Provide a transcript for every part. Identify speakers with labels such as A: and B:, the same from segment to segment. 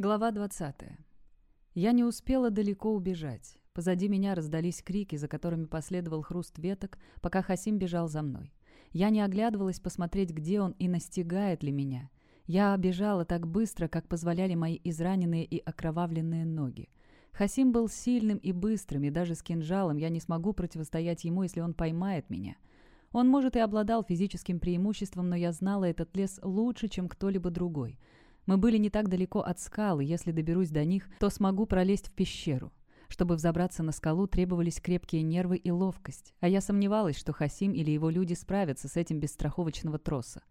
A: Глава 20. Я не успела далеко убежать. Позади меня раздались крики, за которыми последовал хруст веток, пока Хасим бежал за мной. Я не оглядывалась посмотреть, где он и настигает ли меня. Я бежала так быстро, как позволяли мои израненные и окровавленные ноги. Хасим был сильным и быстрым, и даже с кинжалом я не смогу противостоять ему, если он поймает меня. Он, может, и обладал физическим преимуществом, но я знала этот лес лучше, чем кто-либо другой — мы были не так далеко от скалы, если доберусь до них, то смогу пролезть в пещеру. Чтобы взобраться на скалу, требовались крепкие нервы и ловкость, а я сомневалась, что Хасим или его люди справятся с этим без страховочного троса.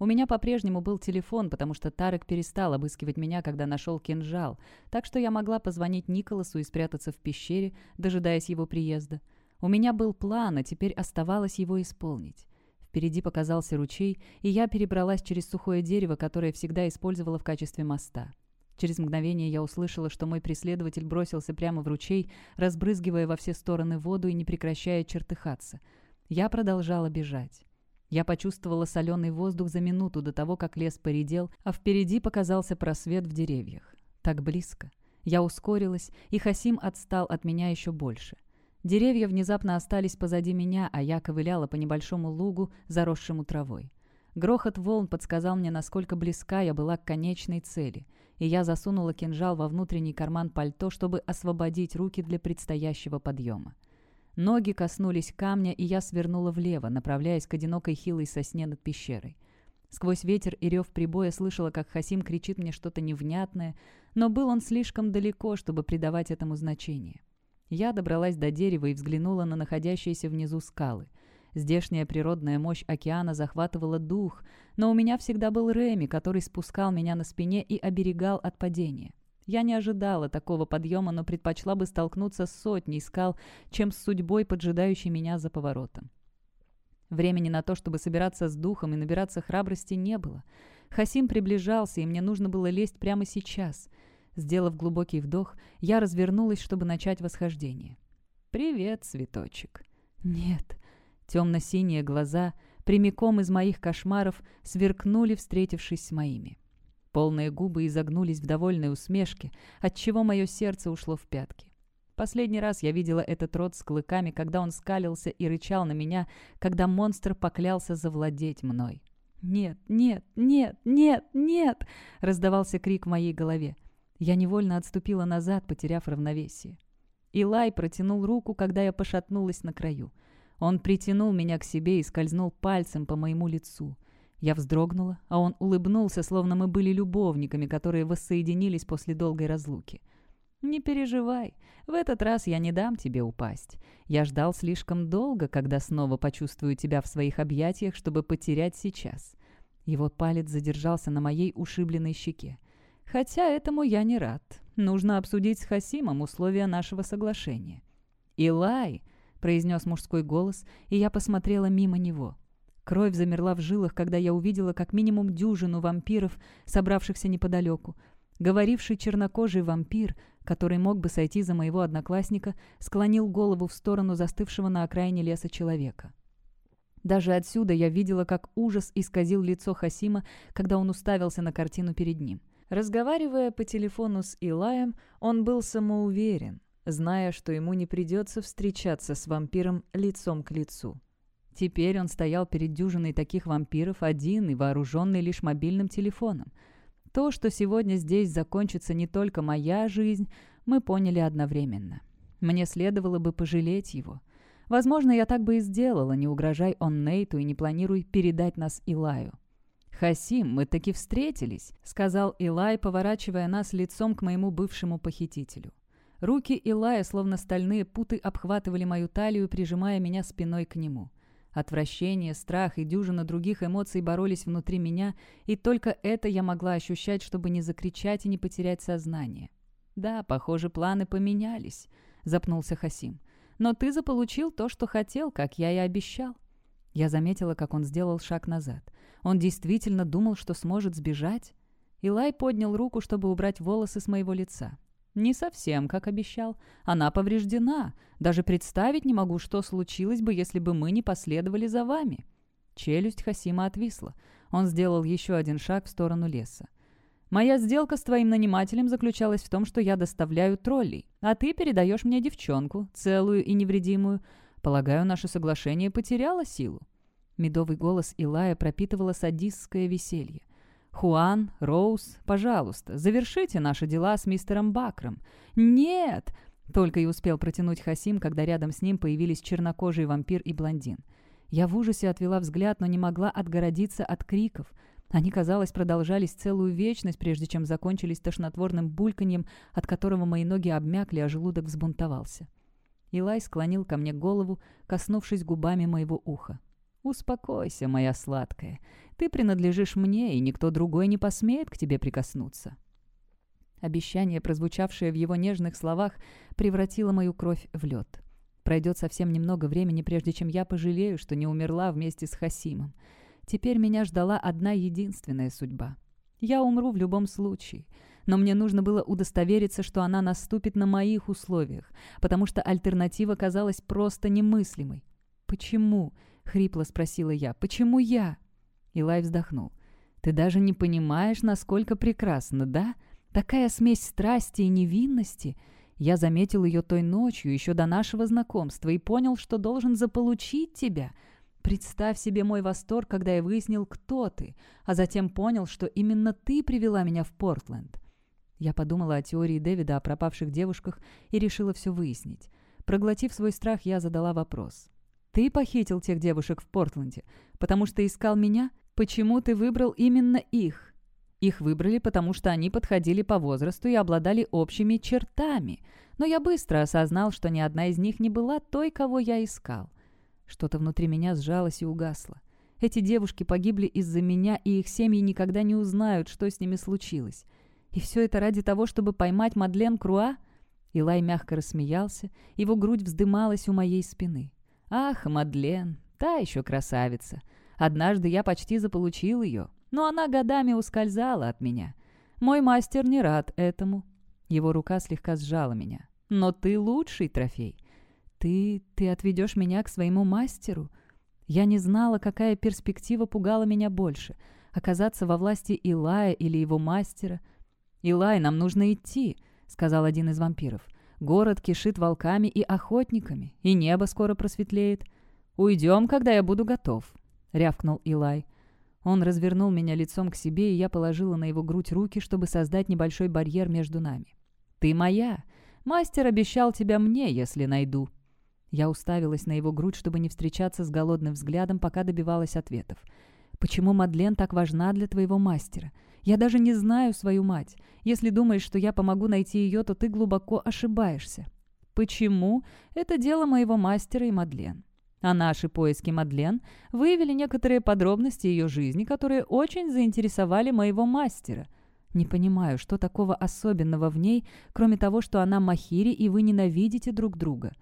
A: У меня по-прежнему был телефон, потому что Тарек перестал обыскивать меня, когда нашел кинжал, так что я могла позвонить Николасу и спрятаться в пещере, дожидаясь его приезда. У меня был план, а теперь оставалось его исполнить. Впереди показался ручей, и я перебралась через сухое дерево, которое всегда использовала в качестве моста. Через мгновение я услышала, что мой преследователь бросился прямо в ручей, разбрызгивая во все стороны воду и не прекращая чертыхаться. Я продолжала бежать. Я почувствовала соленый воздух за минуту до того, как лес поредел, а впереди показался просвет в деревьях. Так близко. Я ускорилась, и Хасим отстал от меня еще больше. Деревья внезапно остались позади меня, а я ковыляла по небольшому лугу, заросшему травой. Грохот волн подсказал мне, насколько близка я была к конечной цели, и я засунула кинжал во внутренний карман пальто, чтобы освободить руки для предстоящего подъема. Ноги коснулись камня, и я свернула влево, направляясь к одинокой хилой сосне над пещерой. Сквозь ветер и рев прибоя слышала, как Хасим кричит мне что-то невнятное, но был он слишком далеко, чтобы придавать этому значение. Я добралась до дерева и взглянула на находящиеся внизу скалы. Здешняя природная мощь океана захватывала дух, но у меня всегда был Реми, который спускал меня на спине и оберегал от падения. Я не ожидала такого подъема, но предпочла бы столкнуться с сотней скал, чем с судьбой, поджидающей меня за поворотом. Времени на то, чтобы собираться с духом и набираться храбрости, не было. Хасим приближался, и мне нужно было лезть прямо сейчас — Сделав глубокий вдох, я развернулась, чтобы начать восхождение. «Привет, цветочек». «Нет». Темно-синие глаза, прямиком из моих кошмаров, сверкнули, встретившись с моими. Полные губы изогнулись в довольной усмешке, отчего мое сердце ушло в пятки. Последний раз я видела этот рот с клыками, когда он скалился и рычал на меня, когда монстр поклялся завладеть мной. «Нет, нет, нет, нет, нет!» — раздавался крик в моей голове. Я невольно отступила назад, потеряв равновесие. Илай протянул руку, когда я пошатнулась на краю. Он притянул меня к себе и скользнул пальцем по моему лицу. Я вздрогнула, а он улыбнулся, словно мы были любовниками, которые воссоединились после долгой разлуки. «Не переживай, в этот раз я не дам тебе упасть. Я ждал слишком долго, когда снова почувствую тебя в своих объятиях, чтобы потерять сейчас». Его палец задержался на моей ушибленной щеке. Хотя этому я не рад. Нужно обсудить с Хасимом условия нашего соглашения. «Илай!» — произнес мужской голос, и я посмотрела мимо него. Кровь замерла в жилах, когда я увидела как минимум дюжину вампиров, собравшихся неподалеку. Говоривший чернокожий вампир, который мог бы сойти за моего одноклассника, склонил голову в сторону застывшего на окраине леса человека. Даже отсюда я видела, как ужас исказил лицо Хасима, когда он уставился на картину перед ним. — Разговаривая по телефону с Илаем, он был самоуверен, зная, что ему не придется встречаться с вампиром лицом к лицу. Теперь он стоял перед дюжиной таких вампиров один и вооруженный лишь мобильным телефоном. То, что сегодня здесь закончится не только моя жизнь, мы поняли одновременно. Мне следовало бы пожалеть его. Возможно, я так бы и сделала, не угрожай он Нейту и не планируй передать нас Илаю. «Хасим, мы таки встретились», — сказал Илай, поворачивая нас лицом к моему бывшему похитителю. Руки Илая, словно стальные путы, обхватывали мою талию, прижимая меня спиной к нему. Отвращение, страх и дюжина других эмоций боролись внутри меня, и только это я могла ощущать, чтобы не закричать и не потерять сознание. «Да, похоже, планы поменялись», — запнулся Хасим. «Но ты заполучил то, что хотел, как я и обещал». Я заметила, как он сделал шаг назад. Он действительно думал, что сможет сбежать? Илай поднял руку, чтобы убрать волосы с моего лица. «Не совсем, как обещал. Она повреждена. Даже представить не могу, что случилось бы, если бы мы не последовали за вами». Челюсть Хасима отвисла. Он сделал еще один шаг в сторону леса. Моя сделка с твоим нанимателем заключалась в том, что я доставляю троллей, а ты передаешь мне девчонку, целую и невредимую. Полагаю, наше соглашение потеряло силу». Медовый голос Илая пропитывало садистское веселье. «Хуан, Роуз, пожалуйста, завершите наши дела с мистером Бакром». «Нет!» — только и успел протянуть Хасим, когда рядом с ним появились чернокожий вампир и блондин. Я в ужасе отвела взгляд, но не могла отгородиться от криков. Они, казалось, продолжались целую вечность, прежде чем закончились тошнотворным бульканьем, от которого мои ноги обмякли, а желудок взбунтовался. Илай склонил ко мне голову, коснувшись губами моего уха. «Успокойся, моя сладкая. Ты принадлежишь мне, и никто другой не посмеет к тебе прикоснуться». Обещание, прозвучавшее в его нежных словах, превратило мою кровь в лед. Пройдет совсем немного времени, прежде чем я пожалею, что не умерла вместе с Хасимом. Теперь меня ждала одна единственная судьба. Я умру в любом случае. Но мне нужно было удостовериться, что она наступит на моих условиях, потому что альтернатива казалась просто немыслимой. «Почему?» — хрипло спросила я. «Почему я?» Илай вздохнул. «Ты даже не понимаешь, насколько прекрасно, да? Такая смесь страсти и невинности. Я заметил ее той ночью, еще до нашего знакомства, и понял, что должен заполучить тебя. Представь себе мой восторг, когда я выяснил, кто ты, а затем понял, что именно ты привела меня в Портленд. Я подумала о теории Дэвида о пропавших девушках и решила все выяснить. Проглотив свой страх, я задала вопрос. «Ты похитил тех девушек в Портленде, потому что искал меня? Почему ты выбрал именно их?» Их выбрали, потому что они подходили по возрасту и обладали общими чертами. Но я быстро осознал, что ни одна из них не была той, кого я искал. Что-то внутри меня сжалось и угасло. Эти девушки погибли из-за меня, и их семьи никогда не узнают, что с ними случилось. И все это ради того, чтобы поймать Мадлен Круа? Илай мягко рассмеялся, его грудь вздымалась у моей спины. «Ах, Мадлен, та еще красавица! Однажды я почти заполучил ее, но она годами ускользала от меня. Мой мастер не рад этому. Его рука слегка сжала меня. Но ты лучший трофей. Ты... ты отведешь меня к своему мастеру? Я не знала, какая перспектива пугала меня больше. Оказаться во власти Илая или его мастера. «Илай, нам нужно идти», — сказал один из вампиров. «Город кишит волками и охотниками, и небо скоро просветлеет. Уйдем, когда я буду готов», — рявкнул Илай. Он развернул меня лицом к себе, и я положила на его грудь руки, чтобы создать небольшой барьер между нами. «Ты моя! Мастер обещал тебя мне, если найду!» Я уставилась на его грудь, чтобы не встречаться с голодным взглядом, пока добивалась ответов. «Почему Мадлен так важна для твоего мастера? Я даже не знаю свою мать. Если думаешь, что я помогу найти ее, то ты глубоко ошибаешься». «Почему? Это дело моего мастера и Мадлен. А наши поиски Мадлен выявили некоторые подробности ее жизни, которые очень заинтересовали моего мастера. Не понимаю, что такого особенного в ней, кроме того, что она Махири, и вы ненавидите друг друга».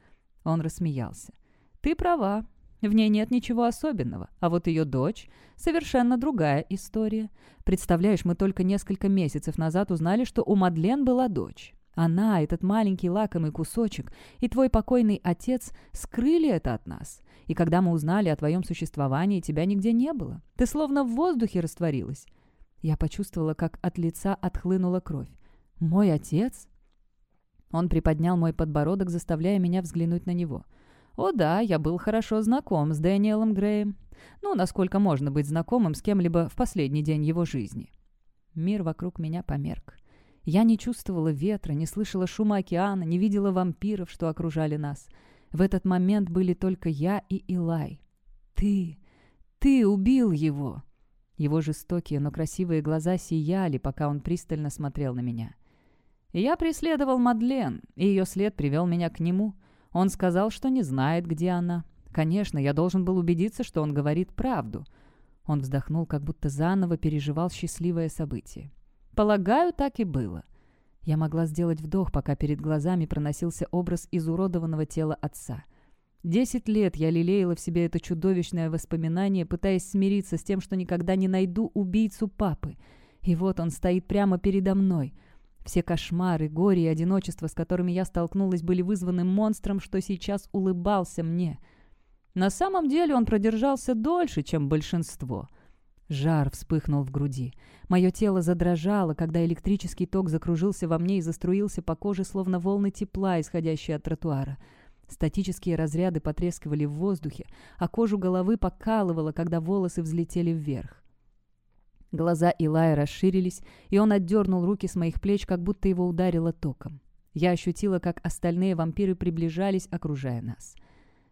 A: Он рассмеялся. «Ты права. В ней нет ничего особенного. А вот ее дочь — совершенно другая история. Представляешь, мы только несколько месяцев назад узнали, что у Мадлен была дочь. Она, этот маленький лакомый кусочек, и твой покойный отец скрыли это от нас. И когда мы узнали о твоем существовании, тебя нигде не было. Ты словно в воздухе растворилась. Я почувствовала, как от лица отхлынула кровь. «Мой отец?» Он приподнял мой подбородок, заставляя меня взглянуть на него. «О да, я был хорошо знаком с Дэниелом Греем. Ну, насколько можно быть знакомым с кем-либо в последний день его жизни». Мир вокруг меня померк. Я не чувствовала ветра, не слышала шума океана, не видела вампиров, что окружали нас. В этот момент были только я и Илай. «Ты! Ты убил его!» Его жестокие, но красивые глаза сияли, пока он пристально смотрел на меня. Я преследовал Мадлен, и ее след привел меня к нему. Он сказал, что не знает, где она. Конечно, я должен был убедиться, что он говорит правду. Он вздохнул, как будто заново переживал счастливое событие. Полагаю, так и было. Я могла сделать вдох, пока перед глазами проносился образ изуродованного тела отца. Десять лет я лелеяла в себе это чудовищное воспоминание, пытаясь смириться с тем, что никогда не найду убийцу папы. И вот он стоит прямо передо мной. Все кошмары, горе и одиночество, с которыми я столкнулась, были вызваны монстром, что сейчас улыбался мне. На самом деле он продержался дольше, чем большинство — Жар вспыхнул в груди. Мое тело задрожало, когда электрический ток закружился во мне и заструился по коже, словно волны тепла, исходящие от тротуара. Статические разряды потрескивали в воздухе, а кожу головы покалывало, когда волосы взлетели вверх. Глаза Илая расширились, и он отдернул руки с моих плеч, как будто его ударило током. Я ощутила, как остальные вампиры приближались, окружая нас.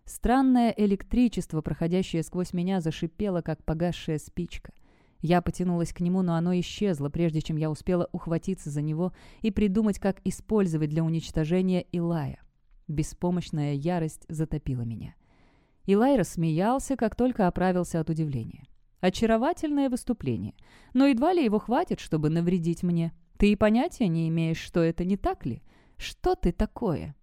A: Странное электричество, проходящее сквозь меня, зашипело, как погасшая спичка. Я потянулась к нему, но оно исчезло, прежде чем я успела ухватиться за него и придумать, как использовать для уничтожения Илая. Беспомощная ярость затопила меня. Илай рассмеялся, как только оправился от удивления. Очаровательное выступление. Но едва ли его хватит, чтобы навредить мне. Ты и понятия не имеешь, что это не так ли? Что ты такое?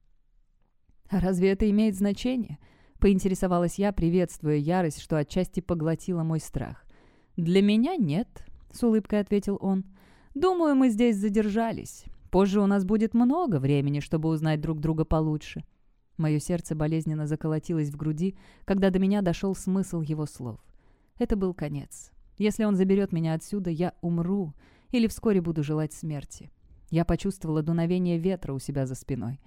A: Разве это имеет значение? Поинтересовалась я, приветствуя ярость, что отчасти поглотила мой страх. «Для меня нет», — с улыбкой ответил он. «Думаю, мы здесь задержались. Позже у нас будет много времени, чтобы узнать друг друга получше». Мое сердце болезненно заколотилось в груди, когда до меня дошел смысл его слов. Это был конец. Если он заберет меня отсюда, я умру или вскоре буду желать смерти. Я почувствовала дуновение ветра у себя за спиной.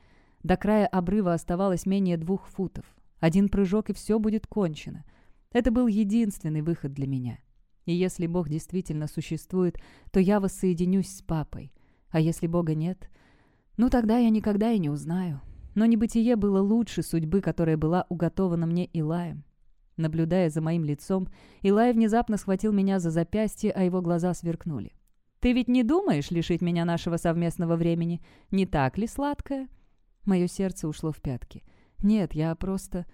A: До края обрыва оставалось менее двух футов. Один прыжок, и все будет кончено. Это был единственный выход для меня. И если Бог действительно существует, то я воссоединюсь с папой. А если Бога нет, ну тогда я никогда и не узнаю. Но небытие было лучше судьбы, которая была уготована мне Илаем. Наблюдая за моим лицом, Илай внезапно схватил меня за запястье, а его глаза сверкнули. «Ты ведь не думаешь лишить меня нашего совместного времени? Не так ли, сладкое?» Мое сердце ушло в пятки. Нет, я просто...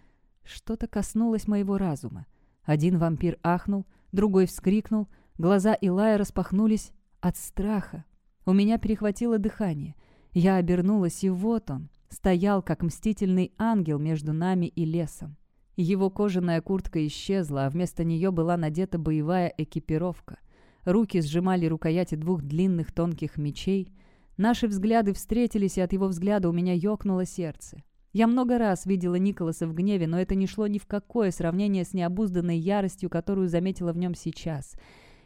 A: Что-то коснулось моего разума. Один вампир ахнул, другой вскрикнул, глаза Илая распахнулись от страха. У меня перехватило дыхание. Я обернулась, и вот он, стоял, как мстительный ангел между нами и лесом. Его кожаная куртка исчезла, а вместо нее была надета боевая экипировка. Руки сжимали рукояти двух длинных тонких мечей. Наши взгляды встретились, и от его взгляда у меня ёкнуло сердце. Я много раз видела Николаса в гневе, но это не шло ни в какое сравнение с необузданной яростью, которую заметила в нем сейчас.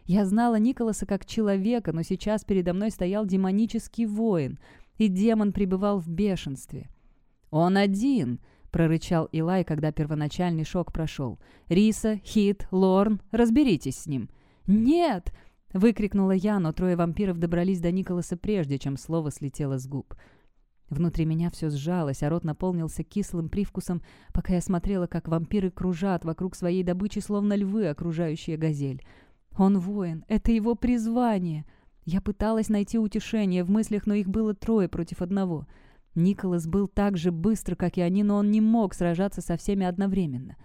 A: Я знала Николаса как человека, но сейчас передо мной стоял демонический воин, и демон пребывал в бешенстве. «Он один!» — прорычал Илай, когда первоначальный шок прошел. «Риса, Хит, Лорн, разберитесь с ним». «Нет!» — выкрикнула я, но трое вампиров добрались до Николаса прежде, чем слово слетело с губ. Внутри меня все сжалось, а рот наполнился кислым привкусом, пока я смотрела, как вампиры кружат вокруг своей добычи, словно львы, окружающие газель. Он воин, это его призвание. Я пыталась найти утешение в мыслях, но их было трое против одного. Николас был так же быстр, как и они, но он не мог сражаться со всеми одновременно.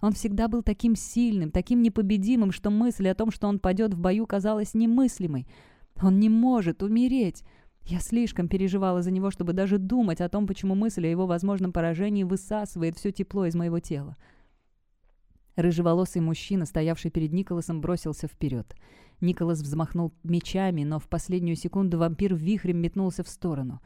A: Он всегда был таким сильным, таким непобедимым, что мысль о том, что он падет в бою, казалась немыслимой. Он не может умереть. Я слишком переживала за него, чтобы даже думать о том, почему мысль о его возможном поражении высасывает все тепло из моего тела. Рыжеволосый мужчина, стоявший перед Николасом, бросился вперед. Николас взмахнул мечами, но в последнюю секунду вампир вихрем метнулся в сторону.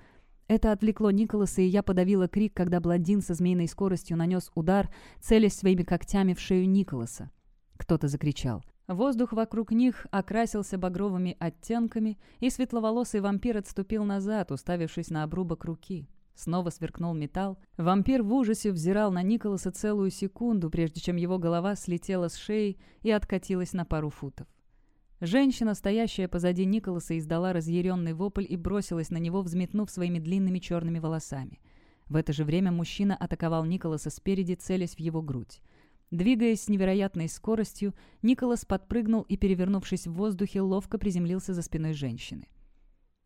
A: Это отвлекло Николаса, и я подавила крик, когда блондин со змеиной скоростью нанес удар, целясь своими когтями в шею Николаса. Кто-то закричал. Воздух вокруг них окрасился багровыми оттенками, и светловолосый вампир отступил назад, уставившись на обрубок руки. Снова сверкнул металл. Вампир в ужасе взирал на Николаса целую секунду, прежде чем его голова слетела с шеи и откатилась на пару футов. Женщина, стоящая позади Николаса, издала разъяренный вопль и бросилась на него, взметнув своими длинными черными волосами. В это же время мужчина атаковал Николаса спереди, целясь в его грудь. Двигаясь с невероятной скоростью, Николас подпрыгнул и, перевернувшись в воздухе, ловко приземлился за спиной женщины.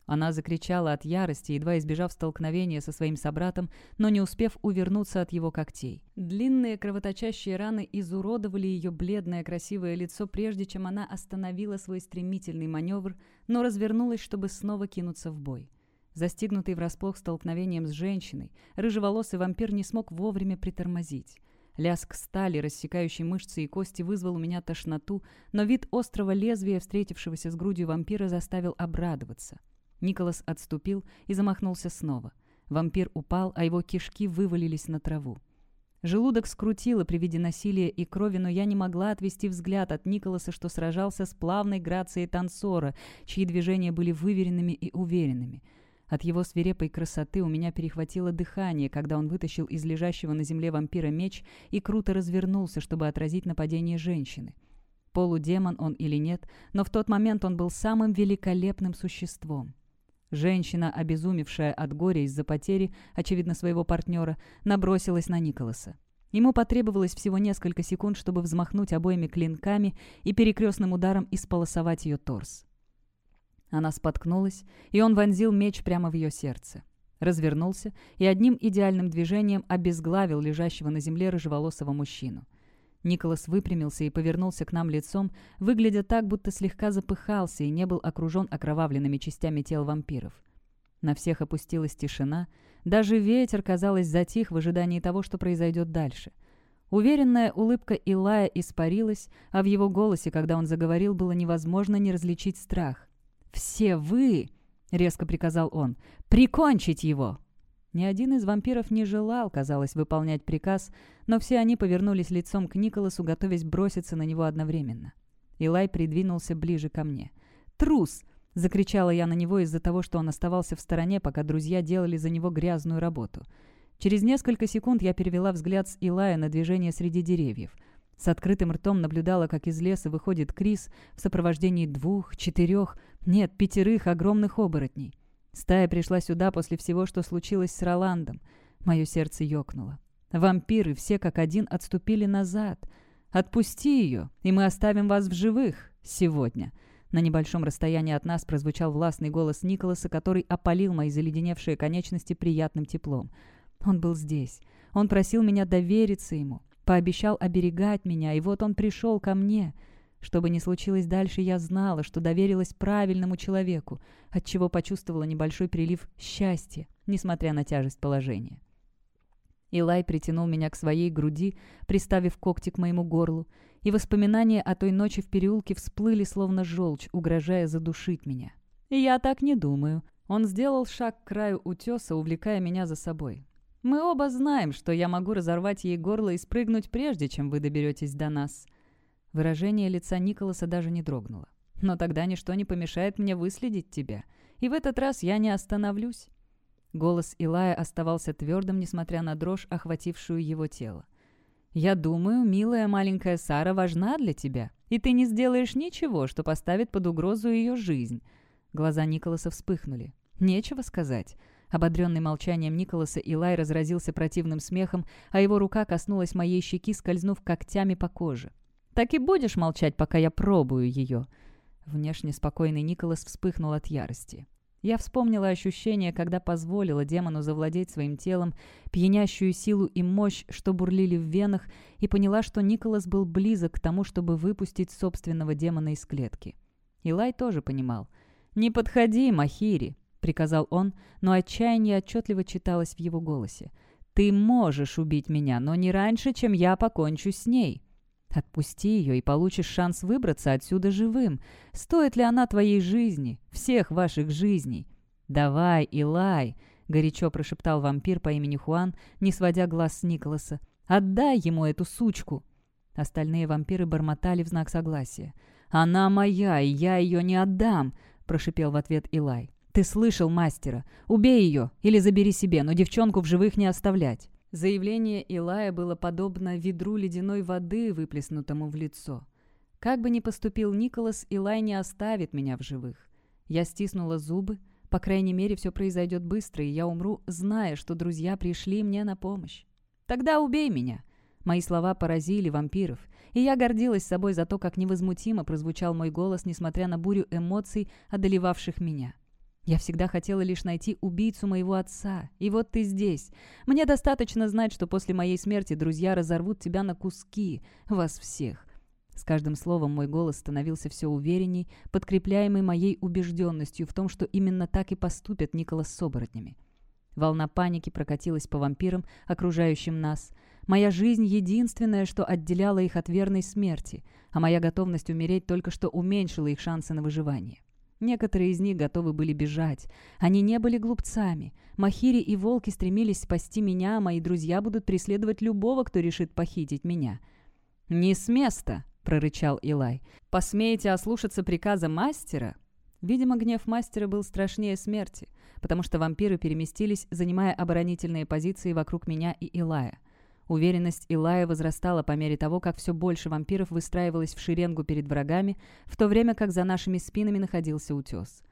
A: Она закричала от ярости, едва избежав столкновения со своим собратом, но не успев увернуться от его когтей. Длинные кровоточащие раны изуродовали ее бледное красивое лицо, прежде чем она остановила свой стремительный маневр, но развернулась, чтобы снова кинуться в бой. Застигнутый врасплох столкновением с женщиной, рыжеволосый вампир не смог вовремя притормозить. Лязг стали, рассекающей мышцы и кости, вызвал у меня тошноту, но вид острого лезвия, встретившегося с грудью вампира, заставил обрадоваться. Николас отступил и замахнулся снова. Вампир упал, а его кишки вывалились на траву. Желудок скрутило при виде насилия и крови, но я не могла отвести взгляд от Николаса, что сражался с плавной грацией танцора, чьи движения были выверенными и уверенными. От его свирепой красоты у меня перехватило дыхание, когда он вытащил из лежащего на земле вампира меч и круто развернулся, чтобы отразить нападение женщины. Полудемон он или нет, но в тот момент он был самым великолепным существом. Женщина, обезумевшая от горя из-за потери, очевидно, своего партнера, набросилась на Николаса. Ему потребовалось всего несколько секунд, чтобы взмахнуть обоими клинками и перекрестным ударом исполосовать ее торс. Она споткнулась, и он вонзил меч прямо в ее сердце. Развернулся и одним идеальным движением обезглавил лежащего на земле рыжеволосого мужчину. Николас выпрямился и повернулся к нам лицом, выглядя так, будто слегка запыхался и не был окружен окровавленными частями тел вампиров. На всех опустилась тишина, даже ветер, казалось, затих в ожидании того, что произойдет дальше. Уверенная улыбка Илая испарилась, а в его голосе, когда он заговорил, было невозможно не различить страх. «Все вы!» — резко приказал он. «Прикончить его!» Ни один из вампиров не желал, казалось, выполнять приказ, но все они повернулись лицом к Николасу, готовясь броситься на него одновременно. Илай придвинулся ближе ко мне. «Трус!» — закричала я на него из-за того, что он оставался в стороне, пока друзья делали за него грязную работу. Через несколько секунд я перевела взгляд с Илая на движение среди деревьев. С открытым ртом наблюдала, как из леса выходит Крис в сопровождении двух, четырех, нет, пятерых огромных оборотней. Стая пришла сюда после всего, что случилось с Роландом. Мое сердце ёкнуло. Вампиры все как один отступили назад. «Отпусти ее, и мы оставим вас в живых сегодня». На небольшом расстоянии от нас прозвучал властный голос Николаса, который опалил мои заледеневшие конечности приятным теплом. Он был здесь. Он просил меня довериться ему, пообещал оберегать меня, и вот он пришел ко мне — что бы ни случилось дальше, я знала, что доверилась правильному человеку, отчего почувствовала небольшой прилив счастья, несмотря на тяжесть положения. Илай притянул меня к своей груди, приставив когти к моему горлу, и воспоминания о той ночи в переулке всплыли, словно желчь, угрожая задушить меня. «Я так не думаю». Он сделал шаг к краю утеса, увлекая меня за собой. «Мы оба знаем, что я могу разорвать ей горло и спрыгнуть, прежде чем вы доберетесь до нас». Выражение лица Николаса даже не дрогнуло. «Но тогда ничто не помешает мне выследить тебя. И в этот раз я не остановлюсь». Голос Илая оставался твердым, несмотря на дрожь, охватившую его тело. «Я думаю, милая маленькая Сара важна для тебя, и ты не сделаешь ничего, что поставит под угрозу ее жизнь». Глаза Николаса вспыхнули. «Нечего сказать». Ободренный молчанием Николаса, Илай разразился противным смехом, а его рука коснулась моей щеки, скользнув когтями по коже. Так и будешь молчать, пока я пробую ее». Внешне спокойный Николас вспыхнул от ярости. Я вспомнила ощущение, когда позволила демону завладеть своим телом, пьянящую силу и мощь, что бурлили в венах, и поняла, что Николас был близок к тому, чтобы выпустить собственного демона из клетки. Илай тоже понимал. «Не подходи, Махири!» — приказал он, но отчаяние отчетливо читалось в его голосе. «Ты можешь убить меня, но не раньше, чем я покончу с ней!» Отпусти ее, и получишь шанс выбраться отсюда живым. Стоит ли она твоей жизни, всех ваших жизней? Давай, Илай, — горячо прошептал вампир по имени Хуан, не сводя глаз с Николаса. «Отдай ему эту сучку!» Остальные вампиры бормотали в знак согласия. «Она моя, и я ее не отдам!» — прошипел в ответ Илай. «Ты слышал мастера? Убей ее или забери себе, но девчонку в живых не оставлять!» Заявление Илая было подобно ведру ледяной воды, выплеснутому в лицо. Как бы ни поступил Николас, Илай не оставит меня в живых. Я стиснула зубы. По крайней мере, все произойдет быстро, и я умру, зная, что друзья пришли мне на помощь. «Тогда убей меня!» Мои слова поразили вампиров, и я гордилась собой за то, как невозмутимо прозвучал мой голос, несмотря на бурю эмоций, одолевавших меня. Я всегда хотела лишь найти убийцу моего отца. И вот ты здесь. Мне достаточно знать, что после моей смерти друзья разорвут тебя на куски. Вас всех. С каждым словом мой голос становился все уверенней, подкрепляемый моей убежденностью в том, что именно так и поступят Николас с оборотнями. Волна паники прокатилась по вампирам, окружающим нас. Моя жизнь — единственное, что отделяло их от верной смерти, а моя готовность умереть только что уменьшила их шансы на выживание. Некоторые из них готовы были бежать. Они не были глупцами. Махири и волки стремились спасти меня, а мои друзья будут преследовать любого, кто решит похитить меня». «Не с места!» — прорычал Илай. «Посмеете ослушаться приказа мастера?» Видимо, гнев мастера был страшнее смерти, потому что вампиры переместились, занимая оборонительные позиции вокруг меня и Илая. Уверенность Илая возрастала по мере того, как все больше вампиров выстраивалось в шеренгу перед врагами, в то время как за нашими спинами находился утес.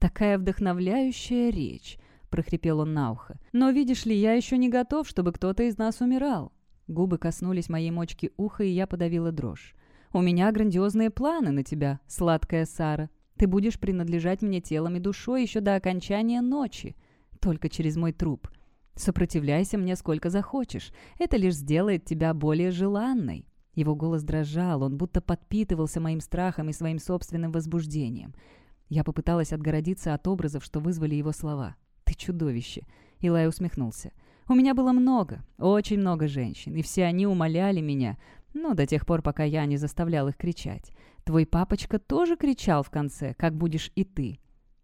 A: «Такая вдохновляющая речь!» — прохрипел он на ухо. «Но видишь ли, я еще не готов, чтобы кто-то из нас умирал». Губы коснулись моей мочки уха, и я подавила дрожь. «У меня грандиозные планы на тебя, сладкая Сара. Ты будешь принадлежать мне телом и душой еще до окончания ночи. Только через мой труп. Сопротивляйся мне сколько захочешь. Это лишь сделает тебя более желанной». Его голос дрожал, он будто подпитывался моим страхом и своим собственным возбуждением. Я попыталась отгородиться от образов, что вызвали его слова. «Ты чудовище!» Илай усмехнулся. «У меня было много, очень много женщин, и все они умоляли меня, ну, до тех пор, пока я не заставлял их кричать. Твой папочка тоже кричал в конце, как будешь и ты».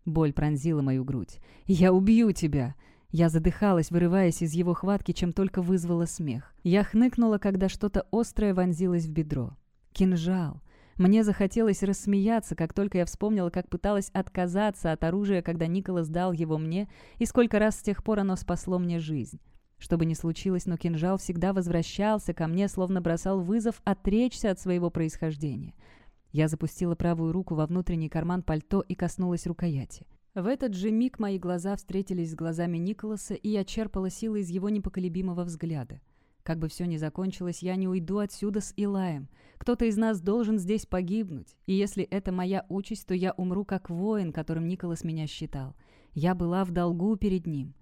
A: Боль пронзила мою грудь. «Я убью тебя!» Я задыхалась, вырываясь из его хватки, чем только вызвала смех. Я хныкнула, когда что-то острое вонзилось в бедро. Кинжал. Мне захотелось рассмеяться, как только я вспомнила, как пыталась отказаться от оружия, когда Николас дал его мне, и сколько раз с тех пор оно спасло мне жизнь. Что бы ни случилось, но кинжал всегда возвращался ко мне, словно бросал вызов отречься от своего происхождения. Я запустила правую руку во внутренний карман пальто и коснулась рукояти. В этот же миг мои глаза встретились с глазами Николаса, и я черпала силы из его непоколебимого взгляда. Как бы все ни закончилось, я не уйду отсюда с Илаем. Кто-то из нас должен здесь погибнуть. И если это моя участь, то я умру как воин, которым Николас меня считал. Я была в долгу перед ним.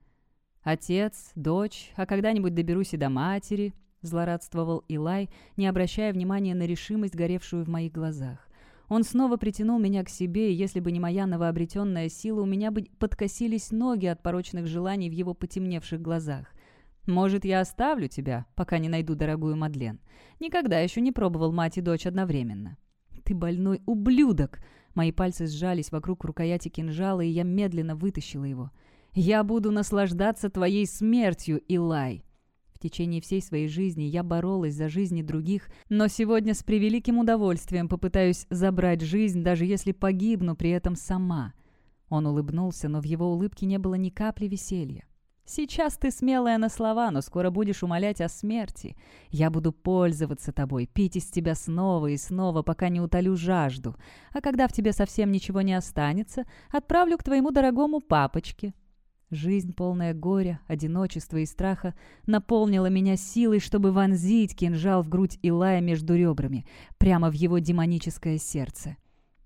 A: Отец, дочь, а когда-нибудь доберусь и до матери, злорадствовал Илай, не обращая внимания на решимость, горевшую в моих глазах. Он снова притянул меня к себе, и если бы не моя новообретенная сила, у меня бы подкосились ноги от порочных желаний в его потемневших глазах. «Может, я оставлю тебя, пока не найду дорогую Мадлен? Никогда еще не пробовал мать и дочь одновременно». «Ты больной ублюдок!» Мои пальцы сжались вокруг рукояти кинжала, и я медленно вытащила его. «Я буду наслаждаться твоей смертью, Илай!» В течение всей своей жизни я боролась за жизни других, но сегодня с превеликим удовольствием попытаюсь забрать жизнь, даже если погибну при этом сама. Он улыбнулся, но в его улыбке не было ни капли веселья. «Сейчас ты смелая на слова, но скоро будешь умолять о смерти. Я буду пользоваться тобой, пить из тебя снова и снова, пока не утолю жажду. А когда в тебе совсем ничего не останется, отправлю к твоему дорогому папочке. Жизнь, полная горя, одиночества и страха, наполнила меня силой, чтобы вонзить кинжал в грудь Илая между ребрами, прямо в его демоническое сердце.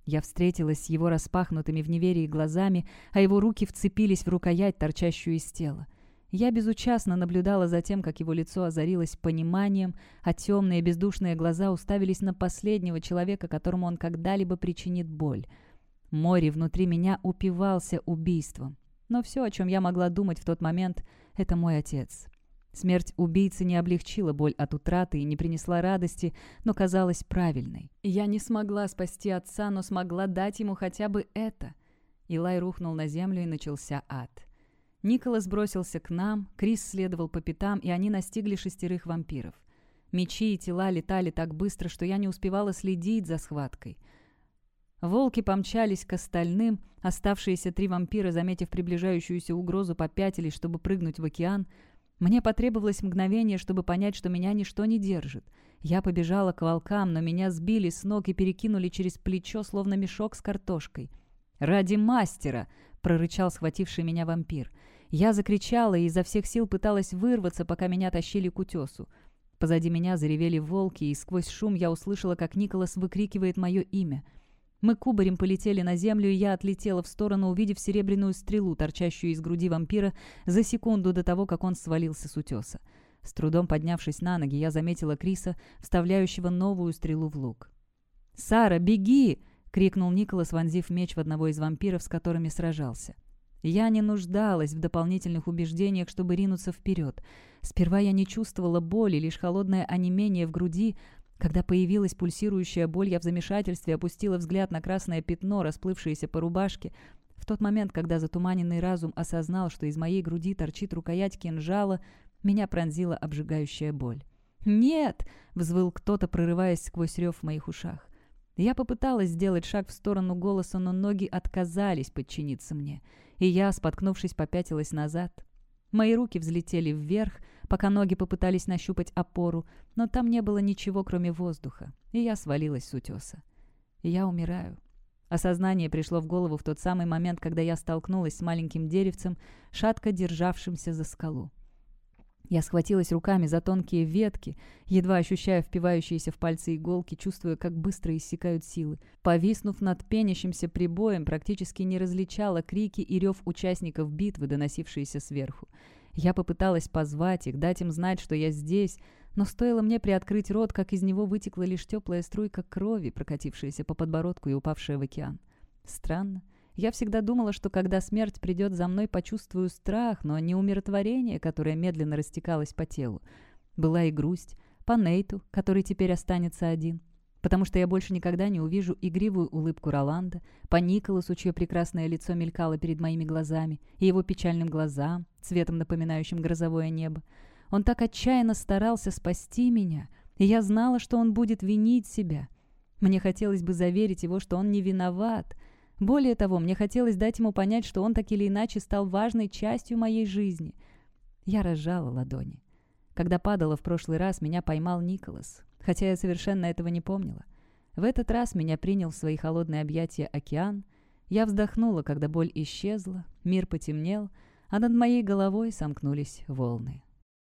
A: Я встретилась с его распахнутыми в неверии глазами, а его руки вцепились в рукоять, торчащую из тела. Я безучастно наблюдала за тем, как его лицо озарилось пониманием, а темные бездушные глаза уставились на последнего человека, которому он когда-либо причинит боль. Море внутри меня упивался убийством. Но все, о чем я могла думать в тот момент, это мой отец. Смерть убийцы не облегчила боль от утраты и не принесла радости, но казалась правильной. Я не смогла спасти отца, но смогла дать ему хотя бы это. Илай рухнул на землю, и начался ад. Николас бросился к нам, Крис следовал по пятам, и они настигли шестерых вампиров. Мечи и тела летали так быстро, что я не успевала следить за схваткой — Волки помчались к остальным, оставшиеся три вампира, заметив приближающуюся угрозу, попятились, чтобы прыгнуть в океан. Мне потребовалось мгновение, чтобы понять, что меня ничто не держит. Я побежала к волкам, но меня сбили с ног и перекинули через плечо, словно мешок с картошкой. «Ради мастера!» — прорычал схвативший меня вампир. Я закричала и изо всех сил пыталась вырваться, пока меня тащили к утесу. Позади меня заревели волки, и сквозь шум я услышала, как Николас выкрикивает мое имя — мы кубарем полетели на землю, и я отлетела в сторону, увидев серебряную стрелу, торчащую из груди вампира, за секунду до того, как он свалился с утеса. С трудом поднявшись на ноги, я заметила Криса, вставляющего новую стрелу в лук. «Сара, беги!» — крикнул Николас, вонзив меч в одного из вампиров, с которыми сражался. Я не нуждалась в дополнительных убеждениях, чтобы ринуться вперед. Сперва я не чувствовала боли, лишь холодное онемение в груди, когда появилась пульсирующая боль, я в замешательстве опустила взгляд на красное пятно, расплывшееся по рубашке. В тот момент, когда затуманенный разум осознал, что из моей груди торчит рукоять кинжала, меня пронзила обжигающая боль. «Нет!» — взвыл кто-то, прорываясь сквозь рев в моих ушах. Я попыталась сделать шаг в сторону голоса, но ноги отказались подчиниться мне, и я, споткнувшись, попятилась назад. Мои руки взлетели вверх, пока ноги попытались нащупать опору, но там не было ничего, кроме воздуха, и я свалилась с утеса. Я умираю. Осознание пришло в голову в тот самый момент, когда я столкнулась с маленьким деревцем, шатко державшимся за скалу. Я схватилась руками за тонкие ветки, едва ощущая впивающиеся в пальцы иголки, чувствуя, как быстро иссякают силы. Повиснув над пенящимся прибоем, практически не различала крики и рев участников битвы, доносившиеся сверху. Я попыталась позвать их, дать им знать, что я здесь, но стоило мне приоткрыть рот, как из него вытекла лишь теплая струйка крови, прокатившаяся по подбородку и упавшая в океан. Странно. Я всегда думала, что когда смерть придет за мной, почувствую страх, но не умиротворение, которое медленно растекалось по телу. Была и грусть по Нейту, который теперь останется один. Потому что я больше никогда не увижу игривую улыбку Роланда, по Николасу, чье прекрасное лицо мелькало перед моими глазами, и его печальным глазам, цветом напоминающим грозовое небо. Он так отчаянно старался спасти меня, и я знала, что он будет винить себя. Мне хотелось бы заверить его, что он не виноват — более того, мне хотелось дать ему понять, что он так или иначе стал важной частью моей жизни. Я разжала ладони. Когда падала в прошлый раз, меня поймал Николас, хотя я совершенно этого не помнила. В этот раз меня принял в свои холодные объятия океан. Я вздохнула, когда боль исчезла, мир потемнел, а над моей головой сомкнулись волны.